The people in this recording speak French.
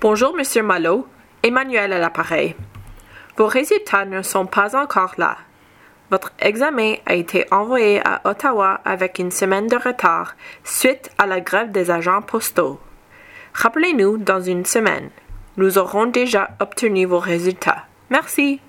Bonjour, Monsieur Malo. Emmanuel à l'appareil. Vos résultats ne sont pas encore là. Votre examen a été envoyé à Ottawa avec une semaine de retard suite à la grève des agents postaux. Rappelez-nous dans une semaine. Nous aurons déjà obtenu vos résultats. Merci.